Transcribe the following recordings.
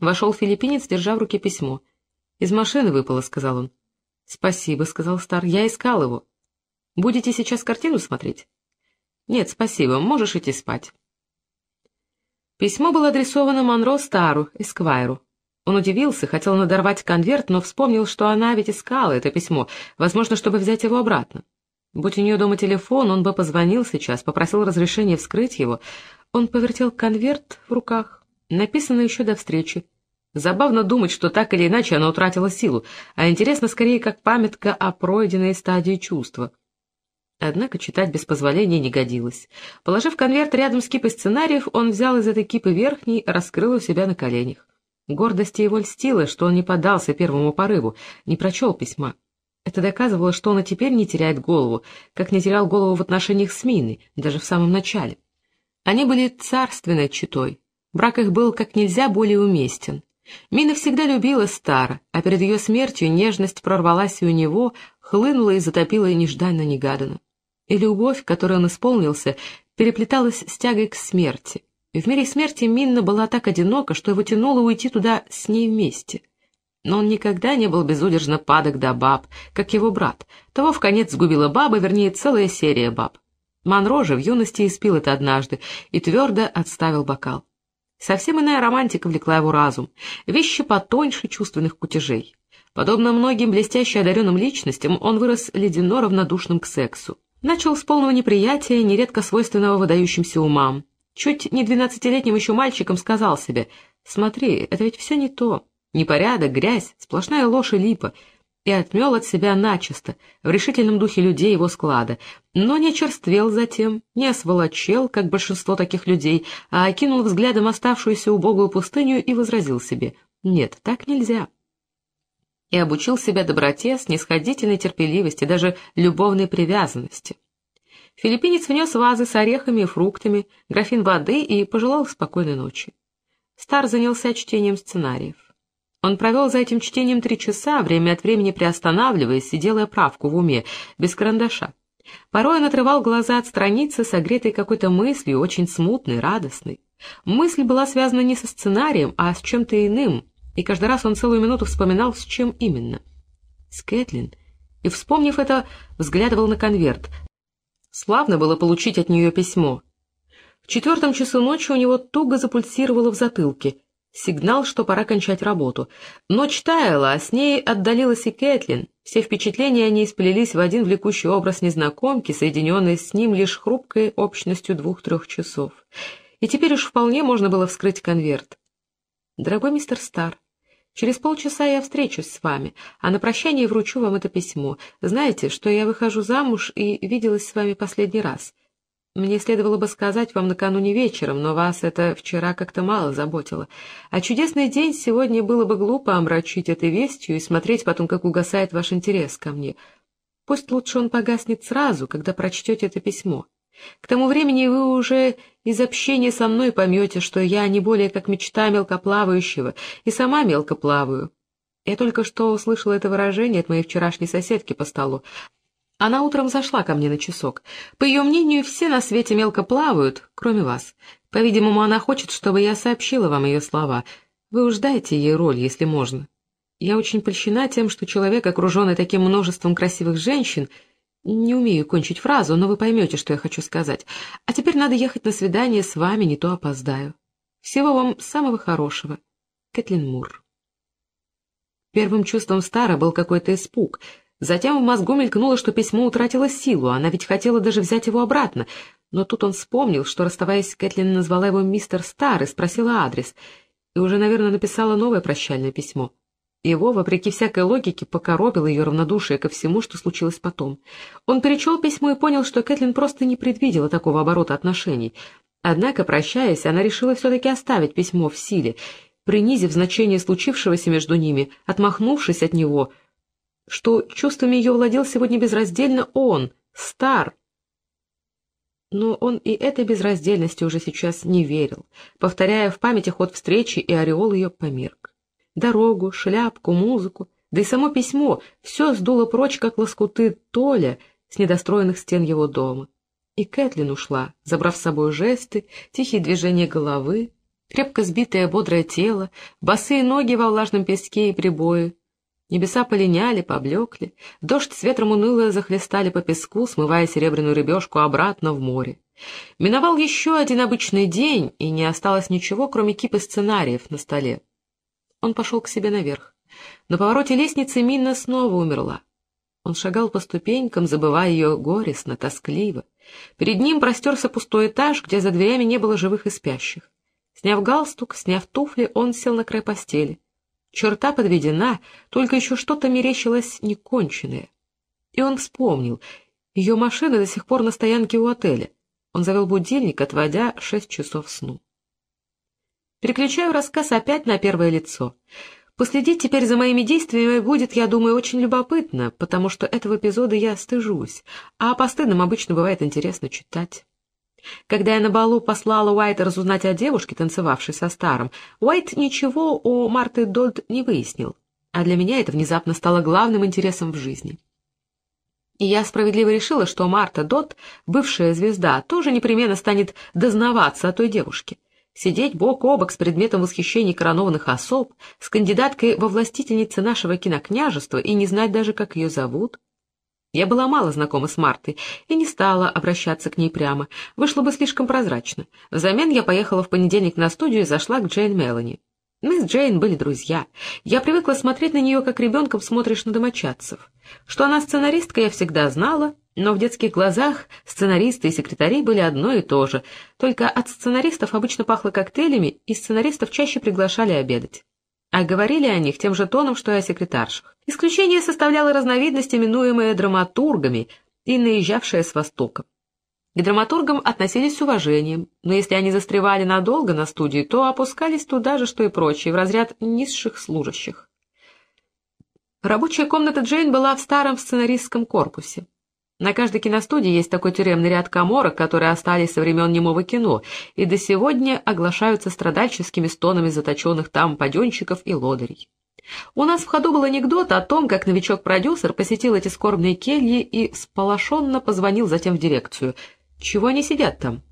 Вошел филиппинец, держа в руке письмо. «Из машины выпало», — сказал он. «Спасибо», — сказал Стар, — «я искал его». «Будете сейчас картину смотреть?» «Нет, спасибо, можешь идти спать». Письмо было адресовано Монро Стару, Эсквайру. Он удивился, хотел надорвать конверт, но вспомнил, что она ведь искала это письмо, возможно, чтобы взять его обратно. Будь у нее дома телефон, он бы позвонил сейчас, попросил разрешения вскрыть его. Он повертел конверт в руках, написано еще до встречи. Забавно думать, что так или иначе она утратила силу, а интересно скорее как памятка о пройденной стадии чувства. Однако читать без позволения не годилось. Положив конверт рядом с кипой сценариев, он взял из этой кипы верхний, раскрыл у себя на коленях. Гордости его льстила, что он не поддался первому порыву, не прочел письма. Это доказывало, что он и теперь не теряет голову, как не терял голову в отношениях с Миной, даже в самом начале. Они были царственной читой. Брак их был как нельзя более уместен. Мина всегда любила Стара, а перед ее смертью нежность прорвалась и у него, хлынула и затопила нежданно-негаданно. И любовь, которой он исполнился, переплеталась с тягой к смерти. И в мире смерти Минна была так одинока, что его тянуло уйти туда с ней вместе. Но он никогда не был безудержно падок до баб, как его брат. Того в конец сгубила баба, вернее, целая серия баб. Монро же в юности испил это однажды и твердо отставил бокал. Совсем иная романтика влекла его разум, вещи потоньше чувственных кутежей. Подобно многим блестяще одаренным личностям, он вырос ледяно равнодушным к сексу. Начал с полного неприятия, нередко свойственного выдающимся умам. Чуть не двенадцатилетним еще мальчиком сказал себе, «Смотри, это ведь все не то. Непорядок, грязь, сплошная ложь и липа, и отмел от себя начисто, в решительном духе людей его склада, но не черствел затем, не осволочел, как большинство таких людей, а окинул взглядом оставшуюся убогую пустыню и возразил себе «Нет, так нельзя». И обучил себя доброте, снисходительной терпеливости, даже любовной привязанности. Филиппинец внес вазы с орехами и фруктами, графин воды и пожелал спокойной ночи. Стар занялся чтением сценариев. Он провел за этим чтением три часа, время от времени приостанавливаясь и делая правку в уме, без карандаша. Порой он отрывал глаза от страницы, согретой какой-то мыслью, очень смутной, радостной. Мысль была связана не со сценарием, а с чем-то иным, и каждый раз он целую минуту вспоминал, с чем именно. С Кэтлин. И, вспомнив это, взглядывал на конверт. Славно было получить от нее письмо. В четвертом часу ночи у него туго запульсировало в затылке — Сигнал, что пора кончать работу. Ночь таяла, а с ней отдалилась и Кэтлин. Все впечатления они сплелись в один влекущий образ незнакомки, соединенный с ним лишь хрупкой общностью двух-трех часов. И теперь уж вполне можно было вскрыть конверт. «Дорогой мистер Стар, через полчаса я встречусь с вами, а на прощание вручу вам это письмо. Знаете, что я выхожу замуж и виделась с вами последний раз. Мне следовало бы сказать вам накануне вечером, но вас это вчера как-то мало заботило. А чудесный день сегодня было бы глупо омрачить этой вестью и смотреть потом, как угасает ваш интерес ко мне. Пусть лучше он погаснет сразу, когда прочтете это письмо. К тому времени вы уже из общения со мной поймете, что я не более как мечта мелкоплавающего, и сама мелко плаваю. Я только что услышала это выражение от моей вчерашней соседки по столу. Она утром зашла ко мне на часок. По ее мнению, все на свете мелко плавают, кроме вас. По-видимому, она хочет, чтобы я сообщила вам ее слова. Вы уж дайте ей роль, если можно. Я очень польщена тем, что человек, окруженный таким множеством красивых женщин... Не умею кончить фразу, но вы поймете, что я хочу сказать. А теперь надо ехать на свидание с вами, не то опоздаю. Всего вам самого хорошего. Кэтлин Мур. Первым чувством Стара был какой-то испуг — Затем в мозгу мелькнуло, что письмо утратило силу, она ведь хотела даже взять его обратно. Но тут он вспомнил, что, расставаясь, Кэтлин назвала его мистер Стар и спросила адрес, и уже, наверное, написала новое прощальное письмо. Его, вопреки всякой логике, покоробило ее равнодушие ко всему, что случилось потом. Он перечел письмо и понял, что Кэтлин просто не предвидела такого оборота отношений. Однако, прощаясь, она решила все-таки оставить письмо в силе, принизив значение случившегося между ними, отмахнувшись от него — что чувствами ее владел сегодня безраздельно он, Стар. Но он и этой безраздельности уже сейчас не верил, повторяя в памяти ход встречи, и ореол ее померк. Дорогу, шляпку, музыку, да и само письмо — все сдуло прочь, как лоскуты Толя с недостроенных стен его дома. И Кэтлин ушла, забрав с собой жесты, тихие движения головы, Крепко сбитое бодрое тело, босые ноги во влажном песке и прибое. Небеса полиняли, поблекли, дождь с ветром уныло захлестали по песку, смывая серебряную рыбешку обратно в море. Миновал еще один обычный день, и не осталось ничего, кроме кипы сценариев на столе. Он пошел к себе наверх. На повороте лестницы Минна снова умерла. Он шагал по ступенькам, забывая ее горестно, тоскливо. Перед ним простерся пустой этаж, где за дверями не было живых и спящих. Сняв галстук, сняв туфли, он сел на край постели. Черта подведена, только еще что-то мерещилось неконченное. И он вспомнил. Ее машина до сих пор на стоянке у отеля. Он завел будильник, отводя шесть часов сну. Переключаю рассказ опять на первое лицо. Последить теперь за моими действиями будет, я думаю, очень любопытно, потому что этого эпизода я стыжусь, а по стыдным обычно бывает интересно читать. Когда я на балу послала Уайта разузнать о девушке, танцевавшей со старым, Уайт ничего о Марте Додд не выяснил, а для меня это внезапно стало главным интересом в жизни. И я справедливо решила, что Марта Додд, бывшая звезда, тоже непременно станет дознаваться о той девушке — сидеть бок о бок с предметом восхищения коронованных особ, с кандидаткой во властительнице нашего кинокняжества и не знать даже, как ее зовут? Я была мало знакома с Мартой и не стала обращаться к ней прямо, вышло бы слишком прозрачно. Взамен я поехала в понедельник на студию и зашла к Джейн Мелани. Мы с Джейн были друзья. Я привыкла смотреть на нее, как ребенком смотришь на домочадцев. Что она сценаристка, я всегда знала, но в детских глазах сценаристы и секретари были одно и то же, только от сценаристов обычно пахло коктейлями, и сценаристов чаще приглашали обедать. А говорили о них тем же тоном, что и о секретаршах. Исключение составляло разновидность, именуемая драматургами и наезжавшая с Востока. К драматургам относились с уважением, но если они застревали надолго на студии, то опускались туда же, что и прочие, в разряд низших служащих. Рабочая комната Джейн была в старом сценаристском корпусе. На каждой киностудии есть такой тюремный ряд коморок, которые остались со времен немого кино и до сегодня оглашаются страдальческими стонами заточенных там паденщиков и лодырей. У нас в ходу был анекдот о том, как новичок-продюсер посетил эти скорбные кельи и сполошенно позвонил затем в дирекцию. Чего они сидят там?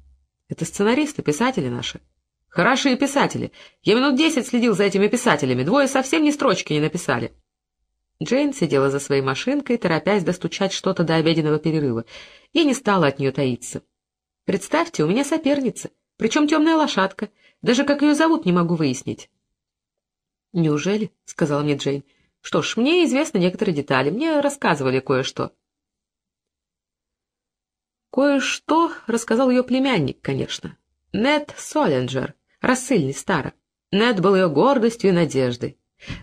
Это сценаристы, писатели наши. Хорошие писатели. Я минут десять следил за этими писателями, двое совсем ни строчки не написали. Джейн сидела за своей машинкой, торопясь достучать что-то до обеденного перерыва. Я не стала от нее таиться. «Представьте, у меня соперница, причем темная лошадка. Даже как ее зовут, не могу выяснить». «Неужели?» — сказала мне Джейн. «Что ж, мне известны некоторые детали. Мне рассказывали кое-что». Кое-что рассказал ее племянник, конечно. Нед Соленджер, рассыльный Стара. Нед был ее гордостью и надеждой.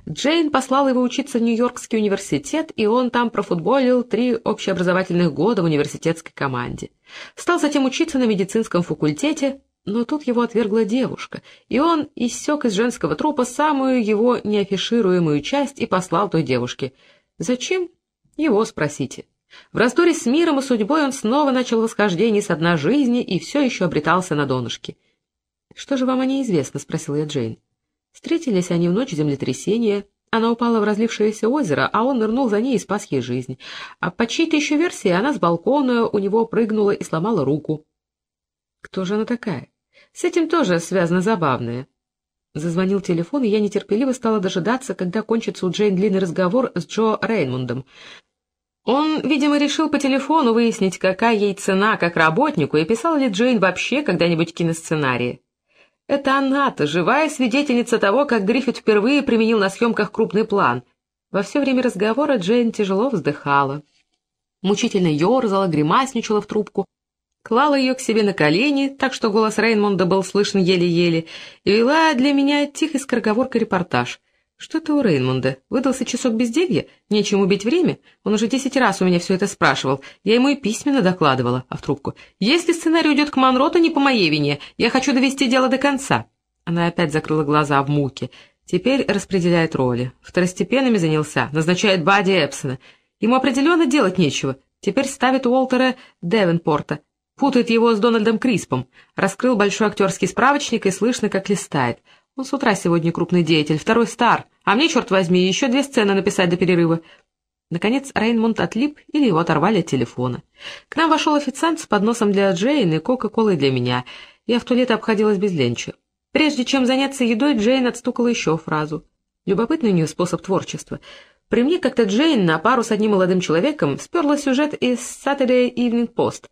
Джейн послала его учиться в Нью-Йоркский университет, и он там профутболил три общеобразовательных года в университетской команде. Стал затем учиться на медицинском факультете, но тут его отвергла девушка, и он иссек из женского трупа самую его неафишируемую часть и послал той девушке. Зачем? Его спросите. В раздоре с миром и судьбой он снова начал восхождение с дна жизни и все еще обретался на донышке. — Что же вам о ней известно? — спросила я Джейн. Встретились они в ночь землетрясения. Она упала в разлившееся озеро, а он нырнул за ней и спас ей жизнь. А по чьей-то еще версии она с балкона у него прыгнула и сломала руку. Кто же она такая? С этим тоже связано забавное. Зазвонил телефон, и я нетерпеливо стала дожидаться, когда кончится у Джейн длинный разговор с Джо Рейнмундом. Он, видимо, решил по телефону выяснить, какая ей цена как работнику, и писал ли Джейн вообще когда-нибудь киносценарии. Это она-то, живая свидетельница того, как Гриффит впервые применил на съемках крупный план. Во все время разговора Джейн тяжело вздыхала. Мучительно ерзала, гримасничала в трубку, клала ее к себе на колени, так что голос Рейнмонда был слышен еле-еле, и вела для меня тихой скороговоркой репортаж. Что это у Рейнмонда? Выдался часок безделья? Нечем убить время? Он уже десять раз у меня все это спрашивал. Я ему и письменно докладывала, а в трубку. Если сценарий уйдет к Монро, не по моей вине. Я хочу довести дело до конца. Она опять закрыла глаза в муке. Теперь распределяет роли. Второстепенными занялся, назначает Бади Эпсона. Ему определенно делать нечего. Теперь ставит Уолтера Девенпорта. Путает его с Дональдом Криспом. Раскрыл большой актерский справочник и слышно, как листает. Он с утра сегодня крупный деятель, второй стар, а мне, черт возьми, еще две сцены написать до перерыва. Наконец Рейнмонд отлип или его оторвали от телефона. К нам вошел официант с подносом для Джейн и Кока-Колой для меня. Я в туалет обходилась без ленча. Прежде чем заняться едой, Джейн отстукала еще фразу. Любопытный у нее способ творчества. При мне как-то Джейн на пару с одним молодым человеком сперла сюжет из Saturday Evening Post.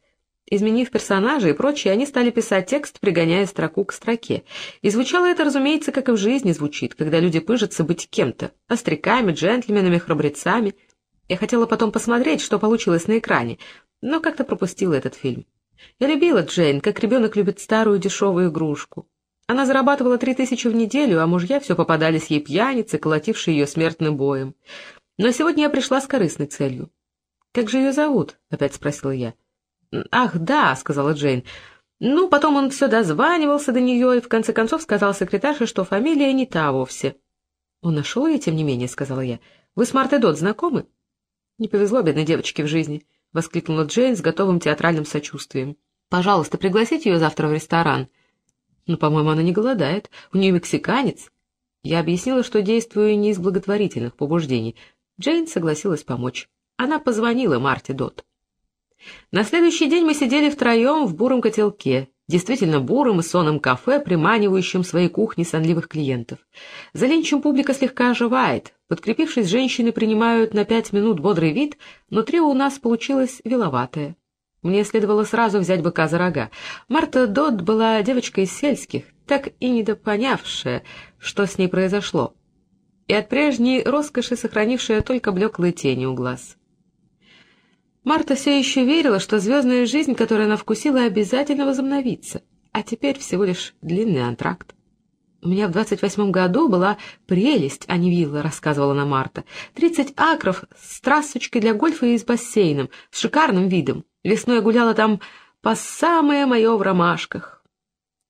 Изменив персонажа и прочее, они стали писать текст, пригоняя строку к строке. И звучало это, разумеется, как и в жизни звучит, когда люди пыжатся быть кем-то — остряками, джентльменами, храбрецами. Я хотела потом посмотреть, что получилось на экране, но как-то пропустила этот фильм. Я любила Джейн, как ребенок любит старую дешевую игрушку. Она зарабатывала три тысячи в неделю, а мужья все попадались ей пьяницы, колотившие ее смертным боем. Но сегодня я пришла с корыстной целью. «Как же ее зовут?» — опять спросила я. «Ах, да», — сказала Джейн. Ну, потом он все дозванивался до нее и в конце концов сказал секретарше, что фамилия не та вовсе. «Он нашел ее, тем не менее», — сказала я. «Вы с Мартой Дот знакомы?» «Не повезло бедной девочке в жизни», — воскликнула Джейн с готовым театральным сочувствием. «Пожалуйста, пригласите ее завтра в ресторан». «Ну, по-моему, она не голодает. У нее мексиканец». Я объяснила, что действую не из благотворительных побуждений. Джейн согласилась помочь. Она позвонила Марте Дот. На следующий день мы сидели втроем в буром котелке, действительно буром и сонном кафе, приманивающем своей кухни сонливых клиентов. За ленчем публика слегка оживает. Подкрепившись, женщины принимают на пять минут бодрый вид, но трио у нас получилось виловатое. Мне следовало сразу взять быка за рога. Марта Додд была девочкой из сельских, так и недопонявшая, что с ней произошло, и от прежней роскоши сохранившая только блеклые тени у глаз. Марта все еще верила, что звездная жизнь, которую она вкусила, обязательно возобновится, а теперь всего лишь длинный антракт. «У меня в двадцать восьмом году была прелесть, а не вилла», — рассказывала она Марта. «Тридцать акров с трассочкой для гольфа и с бассейном, с шикарным видом. Весной гуляла там по самое мое в ромашках».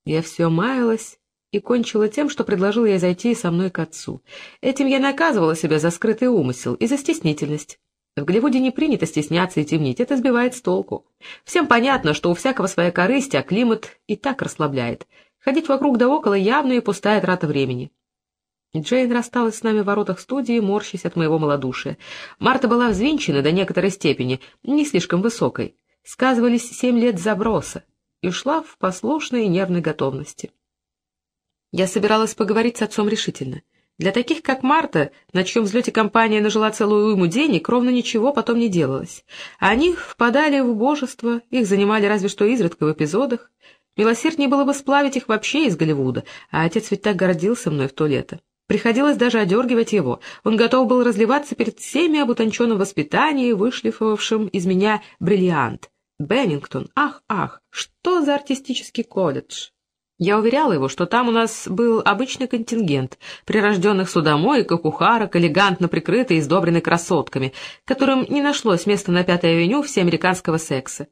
Я все маялась и кончила тем, что предложила ей зайти со мной к отцу. Этим я наказывала себя за скрытый умысел и за стеснительность. В Голливуде не принято стесняться и темнить, это сбивает с толку. Всем понятно, что у всякого своя корысть, а климат и так расслабляет. Ходить вокруг да около явно и пустая трата времени. Джейн рассталась с нами в воротах студии, морщась от моего малодушия. Марта была взвинчена до некоторой степени, не слишком высокой. Сказывались семь лет заброса и ушла в послушной и нервной готовности. Я собиралась поговорить с отцом решительно. Для таких, как Марта, на чьем взлете компания нажила целую уйму денег, ровно ничего потом не делалось. Они впадали в убожество, их занимали разве что изредка в эпизодах. Милосерднее было бы сплавить их вообще из Голливуда, а отец ведь так гордился мной в то лето. Приходилось даже одергивать его. Он готов был разливаться перед всеми об утонченном воспитании, вышлифовавшим из меня бриллиант. Беннингтон, ах, ах, что за артистический колледж! Я уверяла его, что там у нас был обычный контингент прирожденных судомоек и кухарок, элегантно прикрытый и сдобренный красотками, которым не нашлось места на Пятой авеню всеамериканского секса.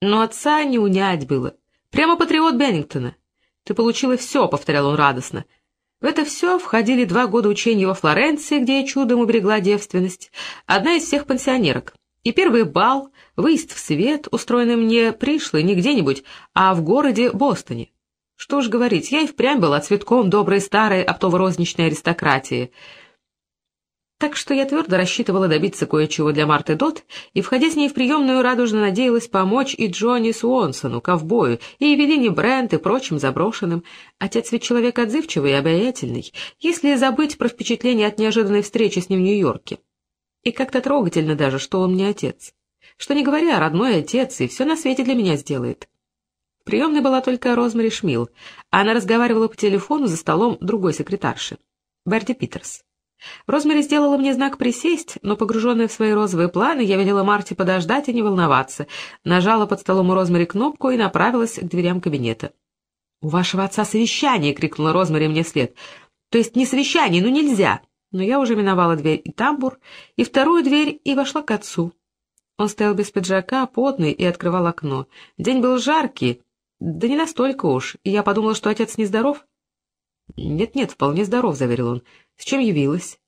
Но отца не унять было. Прямо патриот Беннингтона. «Ты получила все», — повторял он радостно. В это все входили два года учения во Флоренции, где я чудом уберегла девственность, одна из всех пансионерок. И первый бал, выезд в свет, устроенный мне пришлый не где-нибудь, а в городе Бостоне. Что ж говорить, я и впрямь была цветком доброй старой оптово-розничной аристократии. Так что я твердо рассчитывала добиться кое-чего для Марты Дот, и, входя с ней в приемную, радужно надеялась помочь и Джонни Суонсону, ковбою, и Евелине Брент, и прочим заброшенным. Отец ведь человек отзывчивый и обаятельный, если забыть про впечатление от неожиданной встречи с ним в Нью-Йорке. И как-то трогательно даже, что он мне отец. Что не говоря, родной отец, и все на свете для меня сделает приемной была только Розмари Шмил, она разговаривала по телефону за столом другой секретарши, Берти Питерс. Розмари сделала мне знак присесть, но, погруженная в свои розовые планы, я велела Марте подождать и не волноваться, нажала под столом у Розмари кнопку и направилась к дверям кабинета. «У вашего отца совещание!» — крикнула Розмари мне вслед. «То есть не совещание, ну нельзя!» Но я уже миновала дверь и тамбур, и вторую дверь, и вошла к отцу. Он стоял без пиджака, потный, и открывал окно. День был жаркий, «Да не настолько уж. Я подумала, что отец нездоров». «Нет-нет, вполне здоров», — заверил он. «С чем явилась?»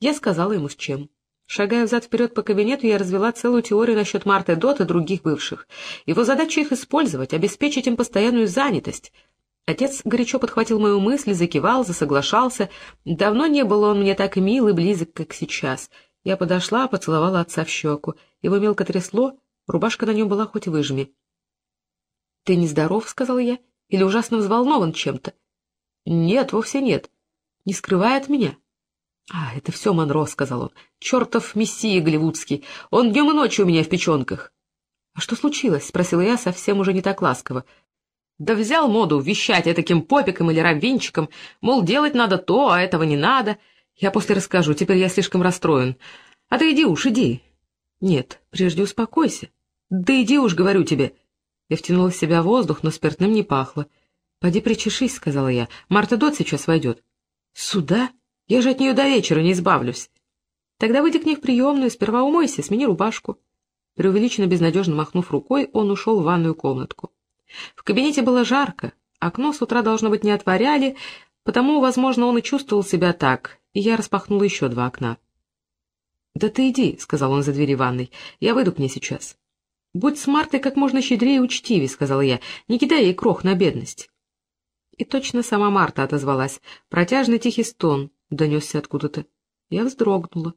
Я сказала ему, с чем. Шагая взад-вперед по кабинету, я развела целую теорию насчет Марты Дот и других бывших. Его задача их использовать, обеспечить им постоянную занятость. Отец горячо подхватил мою мысль, закивал, засоглашался. Давно не был он мне так мил и близок, как сейчас. Я подошла, поцеловала отца в щеку. Его мелко трясло, рубашка на нем была хоть выжми. «Ты нездоров», — сказал я, — «или ужасно взволнован чем-то?» Нет, вовсе нет. Не скрывает меня. «А, это все Монро», — сказал он. «Чертов мессия голливудский! Он днем и ночью у меня в печенках!» «А что случилось?» — спросила я совсем уже не так ласково. «Да взял моду вещать этаким попиком или раввинчиком, мол, делать надо то, а этого не надо. Я после расскажу, теперь я слишком расстроен. А ты иди уж, иди». «Нет, прежде успокойся». «Да иди уж, говорю тебе». Я втянула в себя воздух, но спиртным не пахло. «Поди причешись», — сказала я. «Марта Дот сейчас войдет». «Сюда?» Я же от нее до вечера не избавлюсь. Тогда выйди к ней в приемную, сперва умойся, смени рубашку. Преувеличенно безнадежно махнув рукой, он ушел в ванную комнатку. В кабинете было жарко, окно с утра, должно быть, не отворяли, потому, возможно, он и чувствовал себя так, и я распахнула еще два окна. — Да ты иди, — сказал он за двери ванной, — я выйду к ней сейчас. — Будь с Мартой как можно щедрее и учтивее, — сказала я, — не кидай ей крох на бедность. И точно сама Марта отозвалась. Протяжный тихий стон, донесся откуда-то. Я вздрогнула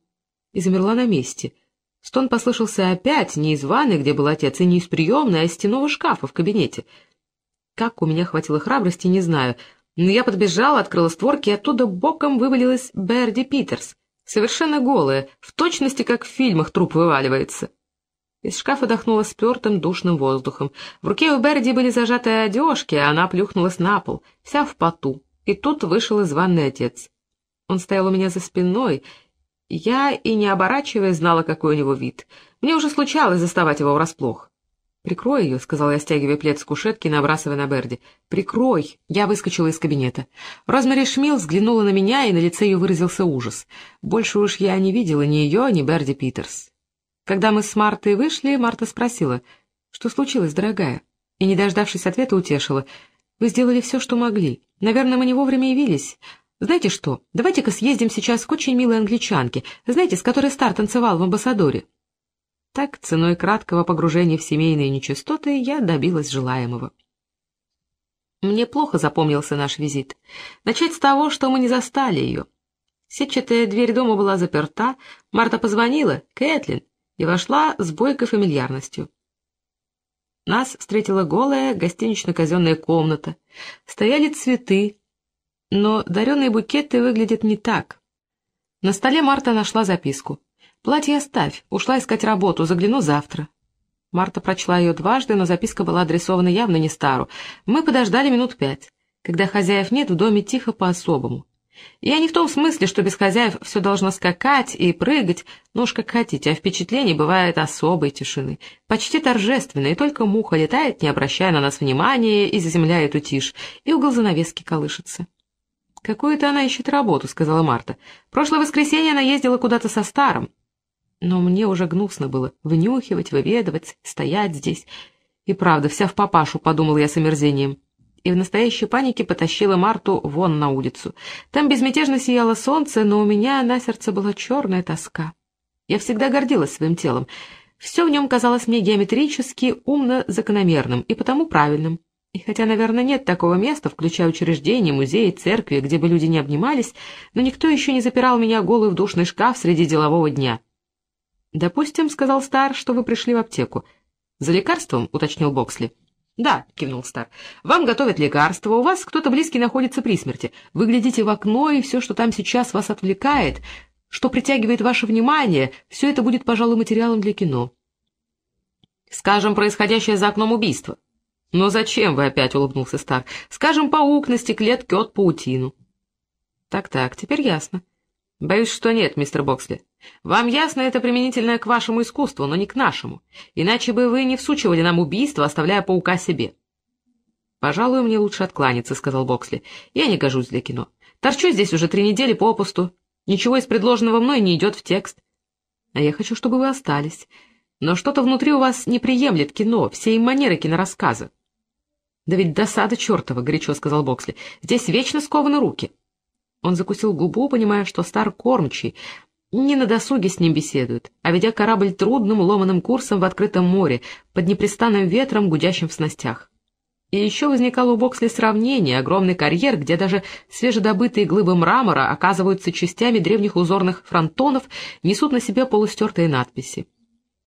и замерла на месте. Стон послышался опять не из ванны, где был отец, и не из приемной, а из стенового шкафа в кабинете. Как у меня хватило храбрости, не знаю, но я подбежала, открыла створки, и оттуда боком вывалилась Берди Питерс, совершенно голая, в точности, как в фильмах труп вываливается. Из шкафа дохнуло спертым душным воздухом. В руке у Берди были зажаты одежки, а она плюхнулась на пол, вся в поту. И тут вышел из ванной отец. Он стоял у меня за спиной. Я и не оборачиваясь знала, какой у него вид. Мне уже случалось заставать его врасплох. «Прикрой ее», — сказал я, стягивая плед с кушетки набрасывая на Берди. «Прикрой!» Я выскочила из кабинета. Розмари Шмил взглянула на меня, и на лице ее выразился ужас. Больше уж я не видела ни ее, ни Берди Питерс. Когда мы с Мартой вышли, Марта спросила, «Что случилось, дорогая?» И, не дождавшись ответа, утешила. «Вы сделали все, что могли. Наверное, мы не вовремя явились. Знаете что, давайте-ка съездим сейчас к очень милой англичанке, знаете, с которой Стар танцевал в амбассадоре. Так, ценой краткого погружения в семейные нечистоты, я добилась желаемого. Мне плохо запомнился наш визит. Начать с того, что мы не застали ее. Сетчатая дверь дома была заперта, Марта позвонила, Кэтлин, и вошла с бойкой фамильярностью. Нас встретила голая гостинично-казенная комната. Стояли цветы, но даренные букеты выглядят не так. На столе Марта нашла записку. «Платье оставь, ушла искать работу, загляну завтра». Марта прочла ее дважды, но записка была адресована явно не Стару. Мы подождали минут пять. Когда хозяев нет, в доме тихо по-особому. Я не в том смысле, что без хозяев все должно скакать и прыгать, ну уж как хотите, а впечатление бывает особой тишины, почти торжественной, и только муха летает, не обращая на нас внимания, и заземляет эту тишь, и угол занавески колышется. «Какую-то она ищет работу», — сказала Марта. «Прошлое воскресенье она ездила куда-то со старым». Но мне уже гнусно было вынюхивать, выведывать, стоять здесь. И правда, вся в папашу, подумал я с омерзением. И в настоящей панике потащила Марту вон на улицу. Там безмятежно сияло солнце, но у меня на сердце была черная тоска. Я всегда гордилась своим телом. Все в нем казалось мне геометрически, умно закономерным и потому правильным. И хотя, наверное, нет такого места, включая учреждения, музеи, церкви, где бы люди не обнимались, но никто еще не запирал меня голый в душный шкаф среди делового дня. «Допустим, — сказал Стар, — что вы пришли в аптеку. За лекарством, — уточнил Боксли. «Да», — кивнул Стар, — «вам готовят лекарства, у вас кто-то близкий находится при смерти. Вы глядите в окно, и все, что там сейчас вас отвлекает, что притягивает ваше внимание, все это будет, пожалуй, материалом для кино». «Скажем, происходящее за окном убийство», «Но зачем вы опять?» — улыбнулся Стар. «Скажем, паук на стекле ткет паутину». «Так-так, теперь ясно». «Боюсь, что нет, мистер Боксли. Вам ясно это применительное к вашему искусству, но не к нашему. Иначе бы вы не всучивали нам убийство, оставляя паука себе». «Пожалуй, мне лучше откланяться», — сказал Боксли. «Я не гожусь для кино. Торчу здесь уже три недели попусту. Ничего из предложенного мной не идет в текст. А я хочу, чтобы вы остались. Но что-то внутри у вас не приемлет кино, все им манеры кинорассказа. «Да ведь досада чертова», — горячо сказал Боксли. «Здесь вечно скованы руки». Он закусил губу, понимая, что стар кормчий, не на досуге с ним беседует, а ведя корабль трудным ломаным курсом в открытом море, под непрестанным ветром, гудящим в снастях. И еще возникало у Боксли сравнение, огромный карьер, где даже свежедобытые глыбы мрамора оказываются частями древних узорных фронтонов, несут на себе полустертые надписи.